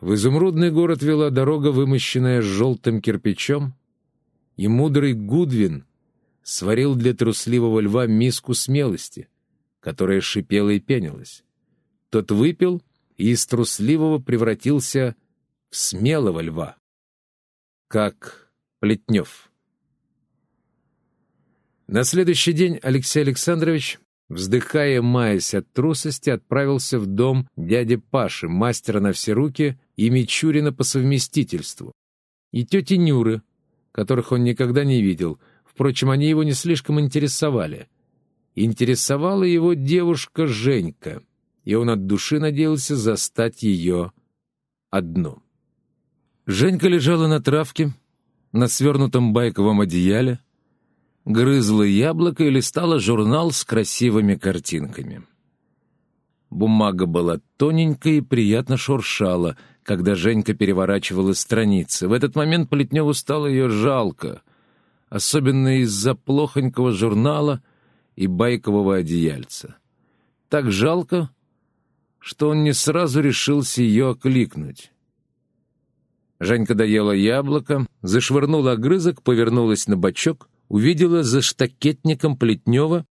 В изумрудный город вела дорога, вымощенная желтым кирпичом, и мудрый Гудвин сварил для трусливого льва миску смелости, которая шипела и пенилась. Тот выпил и из трусливого превратился в смелого льва, как Плетнев. На следующий день Алексей Александрович, вздыхая, маясь от трусости, отправился в дом дяди Паши, мастера на все руки и Мичурина по совместительству, и тети Нюры, которых он никогда не видел. Впрочем, они его не слишком интересовали. Интересовала его девушка Женька, и он от души надеялся застать ее одну. Женька лежала на травке, на свернутом байковом одеяле, грызла яблоко и листала журнал с красивыми картинками. Бумага была тоненькая и приятно шуршала, когда Женька переворачивала страницы. В этот момент Плетневу стало ее жалко, особенно из-за плохонького журнала и байкового одеяльца. Так жалко, что он не сразу решился ее окликнуть. Женька доела яблоко, зашвырнула огрызок, повернулась на бочок, увидела за штакетником Плетнева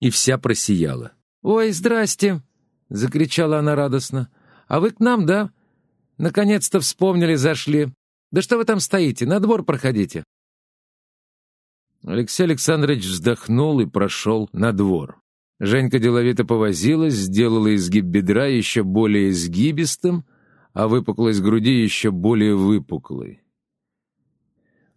и вся просияла. «Ой, здрасте!» — закричала она радостно. «А вы к нам, да? Наконец-то вспомнили, зашли. Да что вы там стоите? На двор проходите». Алексей Александрович вздохнул и прошел на двор. Женька деловито повозилась, сделала изгиб бедра еще более изгибистым, а выпуклость груди еще более выпуклой.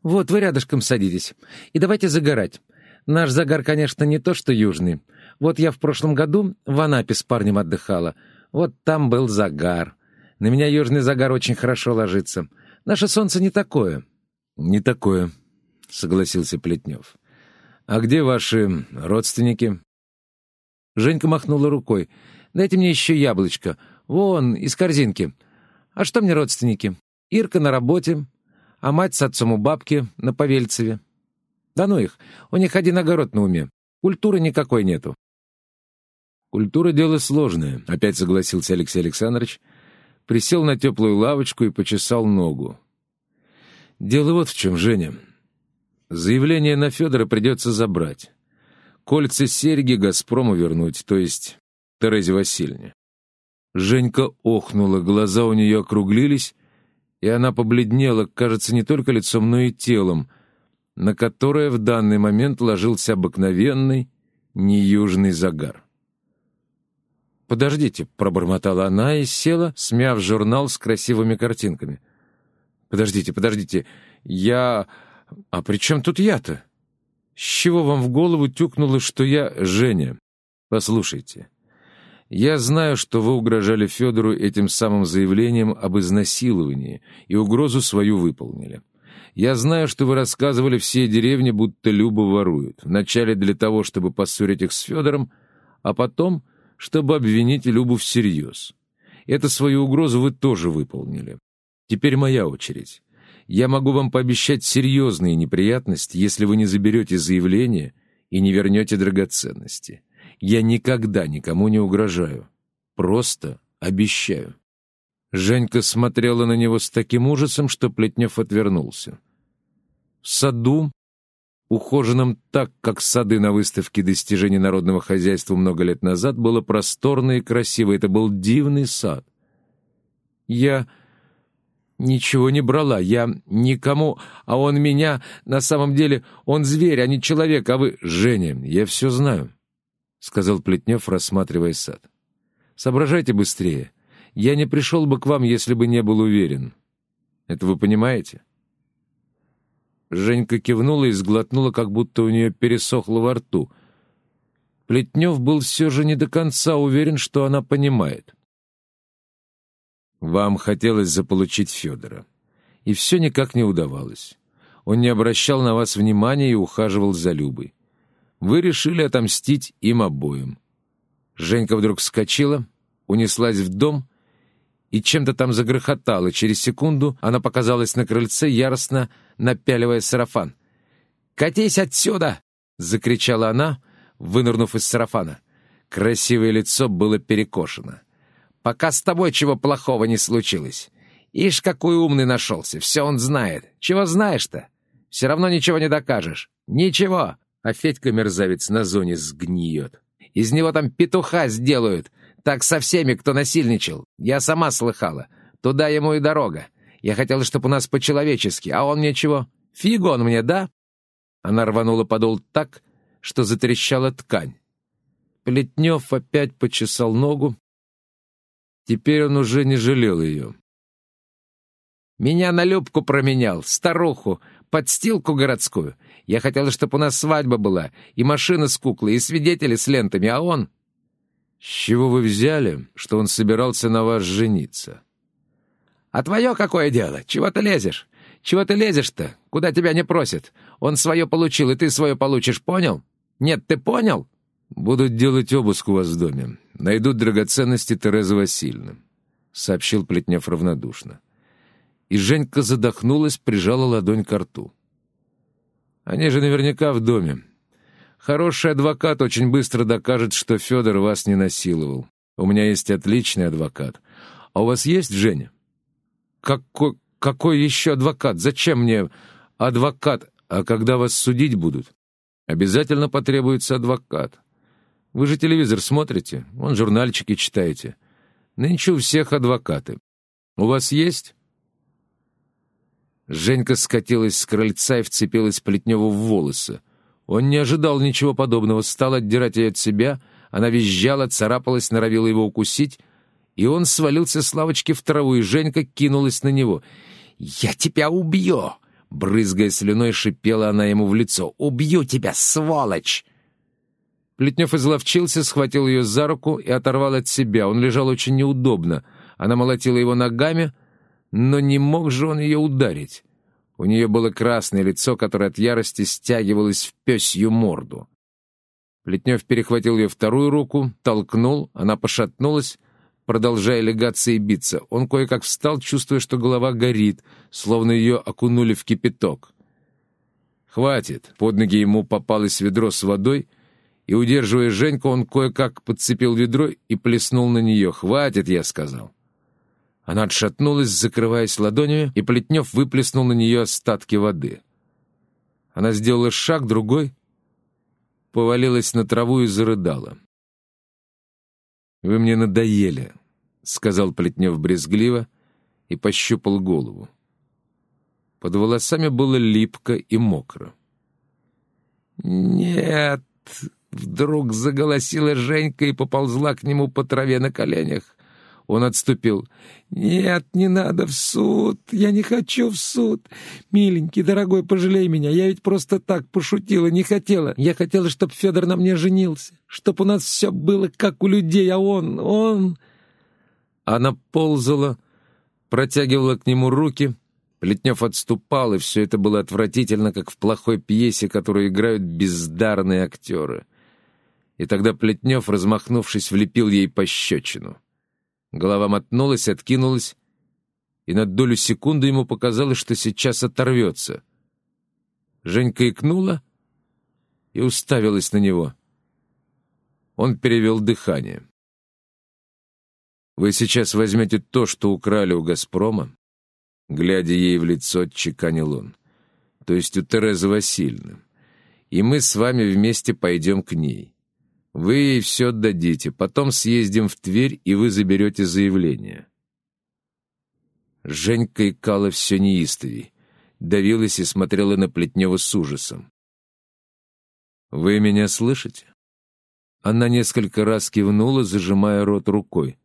«Вот, вы рядышком садитесь. И давайте загорать. Наш загар, конечно, не то, что южный. Вот я в прошлом году в Анапе с парнем отдыхала. Вот там был загар. На меня южный загар очень хорошо ложится. Наше солнце не такое». «Не такое», — согласился Плетнев. «А где ваши родственники?» Женька махнула рукой. «Дайте мне еще яблочко. Вон, из корзинки. А что мне родственники? Ирка на работе, а мать с отцом у бабки на Павельцеве. Да ну их, у них один огород на уме. Культуры никакой нету». «Культура — дело сложное», — опять согласился Алексей Александрович. Присел на теплую лавочку и почесал ногу. «Дело вот в чем, Женя. Заявление на Федора придется забрать. Кольца серьги Газпрому вернуть, то есть Терезе Васильевне. Женька охнула, глаза у нее округлились, и она побледнела, кажется, не только лицом, но и телом, на которое в данный момент ложился обыкновенный, неюжный загар. «Подождите», — пробормотала она и села, смяв журнал с красивыми картинками. «Подождите, подождите, я... А при чем тут я-то? С чего вам в голову тюкнуло, что я Женя? Послушайте, я знаю, что вы угрожали Федору этим самым заявлением об изнасиловании и угрозу свою выполнили. Я знаю, что вы рассказывали всей деревне, будто Люба ворует. Вначале для того, чтобы поссорить их с Федором, а потом, чтобы обвинить Любу всерьез. Это свою угрозу вы тоже выполнили. Теперь моя очередь. Я могу вам пообещать серьезные неприятности, если вы не заберете заявление и не вернете драгоценности. Я никогда никому не угрожаю. Просто обещаю». Женька смотрела на него с таким ужасом, что Плетнев отвернулся. В саду, ухоженном так, как сады на выставке достижений народного хозяйства много лет назад, было просторно и красиво. Это был дивный сад. Я ничего не брала, я никому, а он меня, на самом деле, он зверь, а не человек, а вы... Женя, я все знаю. — сказал Плетнев, рассматривая сад. «Соображайте быстрее. Я не пришел бы к вам, если бы не был уверен. Это вы понимаете?» Женька кивнула и сглотнула, как будто у нее пересохло во рту. Плетнев был все же не до конца уверен, что она понимает. «Вам хотелось заполучить Федора, и все никак не удавалось. Он не обращал на вас внимания и ухаживал за Любой. Вы решили отомстить им обоим. Женька вдруг вскочила, унеслась в дом и чем-то там загрохотала. Через секунду она показалась на крыльце, яростно напяливая сарафан. «Катись отсюда!» — закричала она, вынырнув из сарафана. Красивое лицо было перекошено. «Пока с тобой чего плохого не случилось. Ишь, какой умный нашелся, все он знает. Чего знаешь-то? Все равно ничего не докажешь. Ничего. А Федька-мерзавец на зоне сгниет. Из него там петуха сделают. Так со всеми, кто насильничал. Я сама слыхала. Туда ему и дорога. Я хотела, чтобы у нас по-человечески, а он мне чего? Фигу он мне, да?» Она рванула подол так, что затрещала ткань. Плетнев опять почесал ногу. Теперь он уже не жалел ее. «Меня на Любку променял, старуху, подстилку городскую. Я хотела, чтобы у нас свадьба была, и машина с куклой, и свидетели с лентами, а он...» «С чего вы взяли, что он собирался на вас жениться?» «А твое какое дело? Чего ты лезешь? Чего ты лезешь-то? Куда тебя не просят? Он свое получил, и ты свое получишь, понял? Нет, ты понял?» «Будут делать обыск у вас в доме. Найдут драгоценности Терезы Васильевны», — сообщил Плетнев равнодушно. И Женька задохнулась, прижала ладонь к рту. «Они же наверняка в доме. Хороший адвокат очень быстро докажет, что Федор вас не насиловал. У меня есть отличный адвокат. А у вас есть Женя?» «Какой, какой еще адвокат? Зачем мне адвокат? А когда вас судить будут? Обязательно потребуется адвокат. Вы же телевизор смотрите, вон журнальчики читаете. Нынче у всех адвокаты. У вас есть?» Женька скатилась с крыльца и вцепилась Плетневу в волосы. Он не ожидал ничего подобного, стал отдирать ее от себя. Она визжала, царапалась, норовила его укусить, и он свалился с лавочки в траву, и Женька кинулась на него. «Я тебя убью!» Брызгая слюной, шипела она ему в лицо. «Убью тебя, сволочь!» Плетнев изловчился, схватил ее за руку и оторвал от себя. Он лежал очень неудобно. Она молотила его ногами, но не мог же он ее ударить. У нее было красное лицо, которое от ярости стягивалось в пёсью морду. Плетнев перехватил ее вторую руку, толкнул, она пошатнулась, продолжая легаться и биться. Он кое-как встал, чувствуя, что голова горит, словно ее окунули в кипяток. «Хватит!» — под ноги ему попалось ведро с водой, и, удерживая Женьку, он кое-как подцепил ведро и плеснул на нее. «Хватит!» — я сказал. Она отшатнулась, закрываясь ладонями, и Плетнев выплеснул на нее остатки воды. Она сделала шаг, другой, повалилась на траву и зарыдала. «Вы мне надоели», — сказал Плетнев брезгливо и пощупал голову. Под волосами было липко и мокро. «Нет!» — вдруг заголосила Женька и поползла к нему по траве на коленях. Он отступил. «Нет, не надо в суд. Я не хочу в суд. Миленький, дорогой, пожалей меня. Я ведь просто так пошутила, не хотела. Я хотела, чтобы Федор на мне женился. Чтоб у нас все было как у людей, а он, он...» Она ползала, протягивала к нему руки. Плетнев отступал, и все это было отвратительно, как в плохой пьесе, которую играют бездарные актеры. И тогда Плетнев, размахнувшись, влепил ей пощечину. Голова мотнулась, откинулась, и на долю секунды ему показалось, что сейчас оторвется. Женька икнула и уставилась на него. Он перевел дыхание. «Вы сейчас возьмете то, что украли у «Газпрома», глядя ей в лицо, чеканил он, то есть у Терезы Васильевны, и мы с вами вместе пойдем к ней. Вы ей все отдадите, потом съездим в Тверь, и вы заберете заявление». Женька икала все неистовей, давилась и смотрела на Плетнева с ужасом. «Вы меня слышите?» Она несколько раз кивнула, зажимая рот рукой.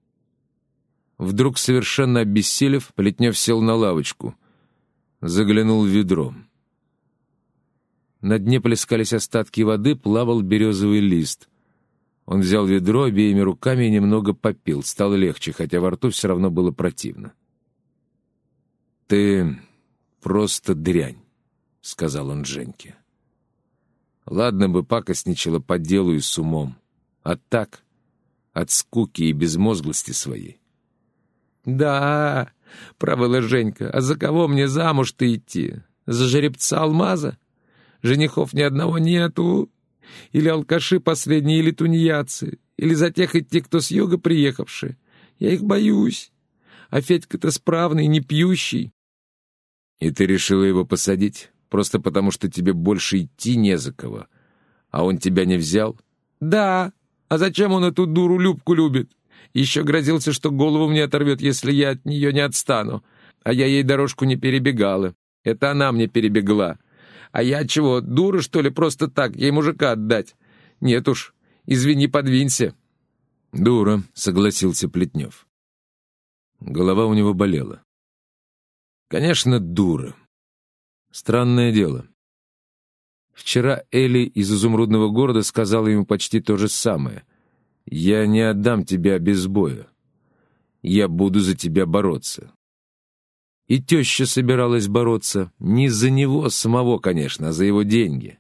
Вдруг, совершенно обессилев, Плетнев сел на лавочку, заглянул в ведро. На дне плескались остатки воды, плавал березовый лист. Он взял ведро обеими руками и немного попил. Стало легче, хотя во рту все равно было противно. «Ты просто дрянь», — сказал он Женьке. «Ладно бы пакостничала по делу и с умом, а так, от скуки и безмозглости своей». «Да, — провыла Женька, — а за кого мне замуж-то идти? За жеребца алмаза? Женихов ни одного нету, или алкаши последние, или тунеядцы, или за тех идти, кто с юга приехавшие. Я их боюсь. а Федька-то справный, не пьющий. И ты решила его посадить, просто потому что тебе больше идти не за кого, а он тебя не взял? Да, а зачем он эту дуру Любку любит? Еще грозился, что голову мне оторвет, если я от нее не отстану. А я ей дорожку не перебегала. Это она мне перебегла. А я чего, дура, что ли, просто так, ей мужика отдать? Нет уж, извини, подвинься. Дура, согласился Плетнев. Голова у него болела. Конечно, дура. Странное дело. Вчера Элли из изумрудного города сказала ему почти то же самое. «Я не отдам тебя без боя. Я буду за тебя бороться». И теща собиралась бороться. Не за него самого, конечно, а за его деньги.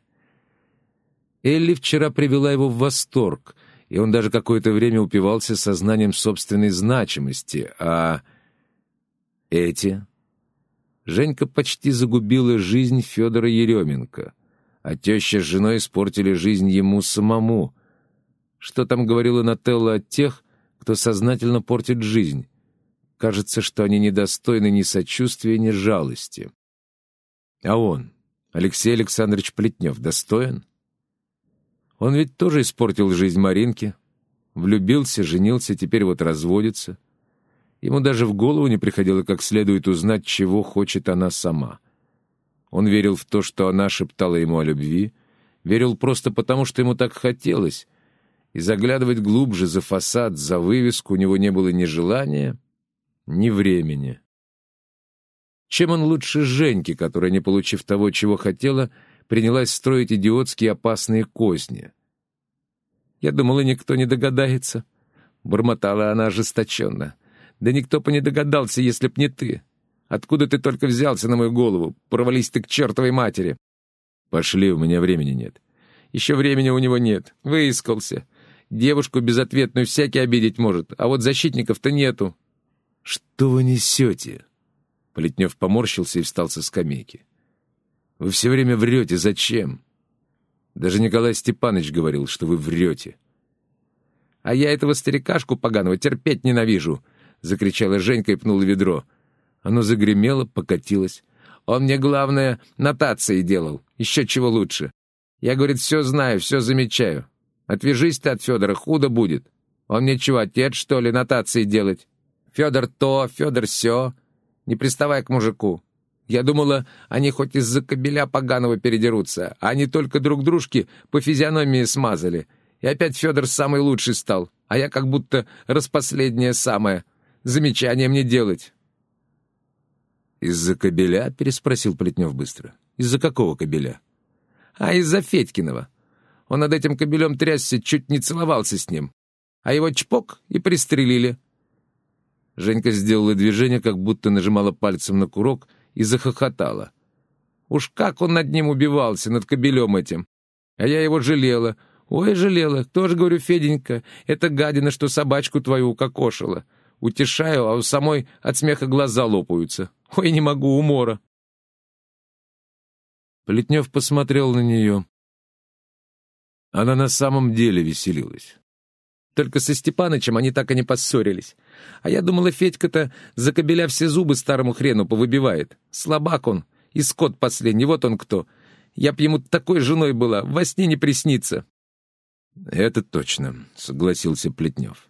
Элли вчера привела его в восторг, и он даже какое-то время упивался сознанием собственной значимости, а эти... Женька почти загубила жизнь Федора Еременко, а теща с женой испортили жизнь ему самому. Что там говорила Нателла о тех, кто сознательно портит жизнь? Кажется, что они недостойны ни сочувствия, ни жалости. А он, Алексей Александрович Плетнев, достоин? Он ведь тоже испортил жизнь Маринки. Влюбился, женился, теперь вот разводится. Ему даже в голову не приходило как следует узнать, чего хочет она сама. Он верил в то, что она шептала ему о любви, верил просто потому, что ему так хотелось, и заглядывать глубже за фасад, за вывеску у него не было ни желания, ни времени. Чем он лучше Женьки, которая, не получив того, чего хотела, принялась строить идиотские опасные козни? Я думала, никто не догадается. Бормотала она ожесточенно. Да никто бы не догадался, если б не ты. Откуда ты только взялся на мою голову? Провались ты к чертовой матери. Пошли, у меня времени нет. Еще времени у него нет. Выискался. Девушку безответную всякий обидеть может, а вот защитников-то нету. «Что вы несете?» Плетнев поморщился и встал со скамейки. «Вы все время врете. Зачем?» Даже Николай Степанович говорил, что вы врете. «А я этого старикашку поганого терпеть ненавижу!» — закричала Женька и пнула ведро. Оно загремело, покатилось. «Он мне, главное, нотации делал. Еще чего лучше. Я, говорит, все знаю, все замечаю. Отвяжись ты от Федора, худо будет. Он мне чего, отец, что ли, нотации делать? Федор то, Федор все. Не приставай к мужику. Я думала, они хоть из-за кобеля поганого передерутся, а они только друг дружке по физиономии смазали. И опять Федор самый лучший стал, а я как будто распоследнее самое. Замечание мне делать. «Из-за кобеля?» — переспросил Плетнев быстро. «Из-за какого кобеля?» «А из-за Федькиного. Он над этим кобелем трясся, чуть не целовался с ним. А его чпок и пристрелили. Женька сделала движение, как будто нажимала пальцем на курок, и захохотала. Уж как он над ним убивался, над кобелем этим. А я его жалела. Ой, жалела. Тоже, говорю, Феденька, это гадина, что собачку твою укокошила. Утешаю, а у самой от смеха глаза лопаются. Ой, не могу, умора. Плетнев посмотрел на нее. Она на самом деле веселилась. Только со Степанычем они так и не поссорились. А я думала, Федька-то за кобеля все зубы старому хрену повыбивает. Слабак он, и скот последний, вот он кто. Я б ему такой женой была, во сне не приснится. «Это точно», — согласился Плетнев.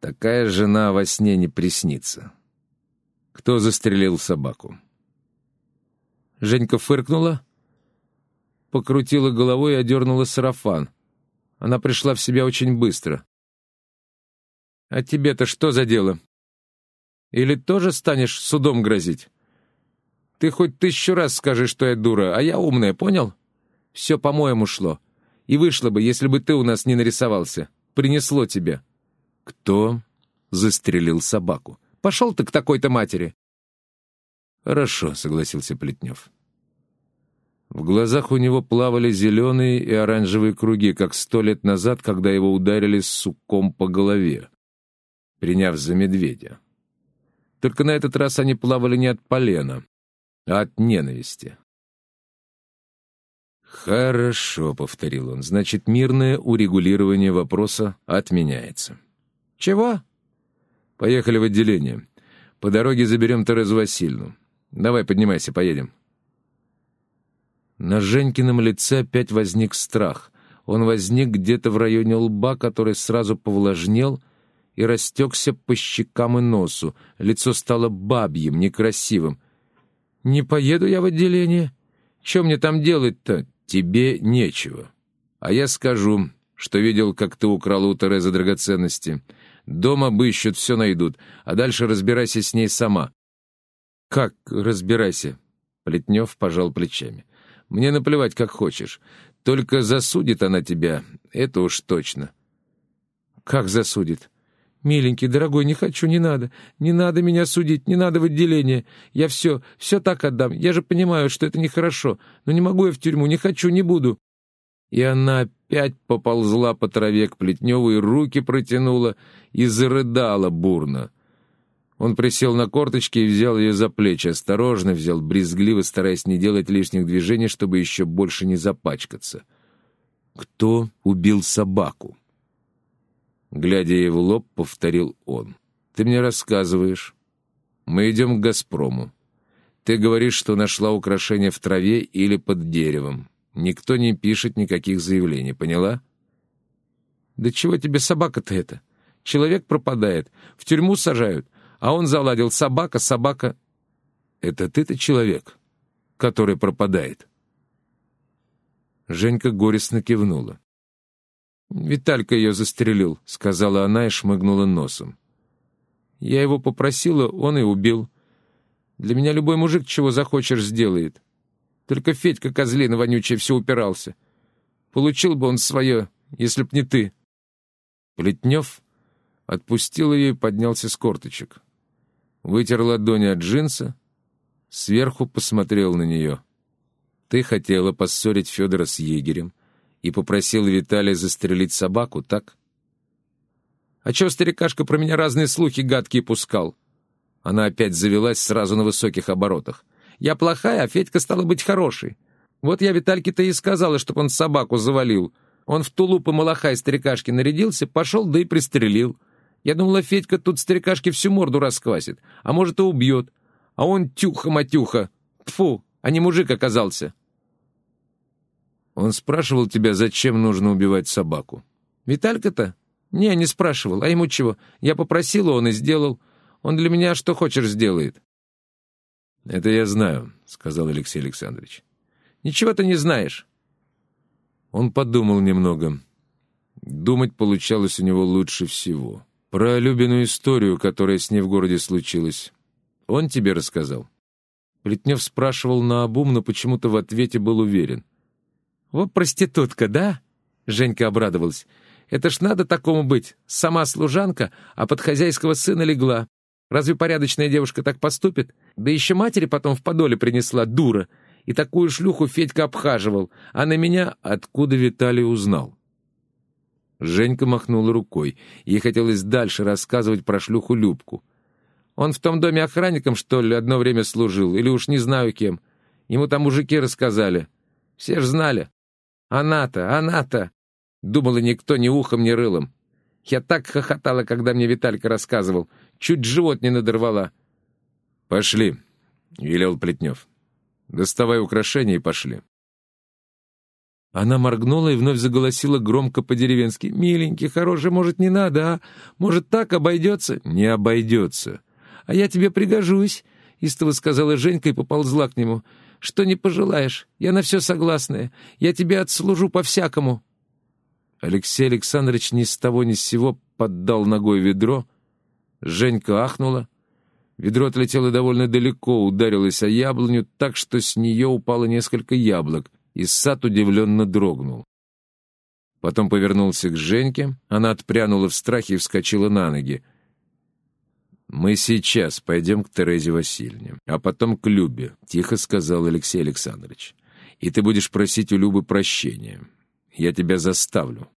«Такая жена во сне не приснится». «Кто застрелил собаку?» Женька фыркнула, покрутила головой и одернула сарафан — она пришла в себя очень быстро. «А тебе-то что за дело? Или тоже станешь судом грозить? Ты хоть тысячу раз скажи, что я дура, а я умная, понял? Все по-моему шло. И вышло бы, если бы ты у нас не нарисовался. Принесло тебе». «Кто?» — застрелил собаку. «Пошел ты к такой-то матери». «Хорошо», — согласился Плетнев. В глазах у него плавали зеленые и оранжевые круги, как сто лет назад, когда его ударили суком по голове, приняв за медведя. Только на этот раз они плавали не от полена, а от ненависти. «Хорошо», — повторил он, — «значит, мирное урегулирование вопроса отменяется». «Чего?» «Поехали в отделение. По дороге заберем Терезу Васильевну. Давай, поднимайся, поедем». На Женькином лице опять возник страх. Он возник где-то в районе лба, который сразу повлажнел и растекся по щекам и носу. Лицо стало бабьим, некрасивым. «Не поеду я в отделение. Чем мне там делать-то?» «Тебе нечего. А я скажу, что видел, как ты украл у Терезы драгоценности. Дома обыщут, все найдут, а дальше разбирайся с ней сама». «Как разбирайся?» Плетнев пожал плечами. «Мне наплевать, как хочешь. Только засудит она тебя, это уж точно». «Как засудит?» «Миленький, дорогой, не хочу, не надо. Не надо меня судить, не надо в отделение. Я все, все так отдам. Я же понимаю, что это нехорошо. Но не могу я в тюрьму, не хочу, не буду». И она опять поползла по траве к Плетневу и руки протянула и зарыдала бурно. Он присел на корточки и взял ее за плечи, осторожно взял, брезгливо, стараясь не делать лишних движений, чтобы еще больше не запачкаться. «Кто убил собаку?» Глядя ей в лоб, повторил он. «Ты мне рассказываешь. Мы идем к «Газпрому». Ты говоришь, что нашла украшение в траве или под деревом. Никто не пишет никаких заявлений, поняла?» «Да чего тебе собака-то это? Человек пропадает, в тюрьму сажают, а он заладил собака, собака...» «Это ты-то человек, который пропадает?» Женька горестно кивнула. «Виталька ее застрелил», — сказала она и шмыгнула носом. «Я его попросила, он и убил. Для меня любой мужик чего захочешь сделает. Только Федька Козлина вонючий все упирался. Получил бы он свое, если б не ты». Плетнев отпустил ее и поднялся с корточек. Вытер ладони от джинса, сверху посмотрел на нее. «Ты хотела поссорить Федора с егерем» и попросил Виталия застрелить собаку, так? А чё старикашка про меня разные слухи гадкие пускал? Она опять завелась сразу на высоких оборотах. Я плохая, а Федька стала быть хорошей. Вот я Витальке-то и сказала, чтоб он собаку завалил. Он в тулуп и малахай старикашки нарядился, пошел, да и пристрелил. Я думала, Федька тут старикашке всю морду расквасит, а может и убьет. А он тюха-матюха. Тфу, а не мужик оказался. Он спрашивал тебя, зачем нужно убивать собаку? Виталька-то? Не, не спрашивал. А ему чего? Я попросила, он и сделал. Он для меня что хочешь сделает. Это я знаю, сказал Алексей Александрович. Ничего ты не знаешь. Он подумал немного. Думать получалось у него лучше всего. Про Любину историю, которая с ней в городе случилась. Он тебе рассказал? Плетнев спрашивал наобум, но почему-то в ответе был уверен. «Вот проститутка, да?» Женька обрадовалась. «Это ж надо такому быть. Сама служанка, а под хозяйского сына легла. Разве порядочная девушка так поступит? Да еще матери потом в подоле принесла, дура. И такую шлюху Федька обхаживал. А на меня откуда Виталий узнал?» Женька махнула рукой. Ей хотелось дальше рассказывать про шлюху Любку. «Он в том доме охранником, что ли, одно время служил? Или уж не знаю кем. Ему там мужики рассказали. Все ж знали. Она-то, она-то!» Думала, никто ни ухом, ни рылом. Я так хохотала, когда мне Виталька рассказывал. Чуть живот не надорвала. «Пошли», — велел Плетнев. «Доставай украшения и пошли». Она моргнула и вновь заголосила громко по-деревенски. «Миленький, хороший, может, не надо, а? Может, так обойдется?» «Не обойдется». «А я тебе пригожусь», — истово сказала Женька и поползла к нему. Что не пожелаешь, я на все согласная. Я тебе отслужу по-всякому». Алексей Александрович ни с того ни с сего поддал ногой ведро. Женька ахнула. Ведро отлетело довольно далеко, ударилось о яблоню так, что с нее упало несколько яблок, и сад удивленно дрогнул. Потом повернулся к Женьке, она отпрянула в страхе и вскочила на ноги. «Мы сейчас пойдем к Терезе Васильевне, а потом к Любе», — тихо сказал Алексей Александрович. «И ты будешь просить у Любы прощения. Я тебя заставлю.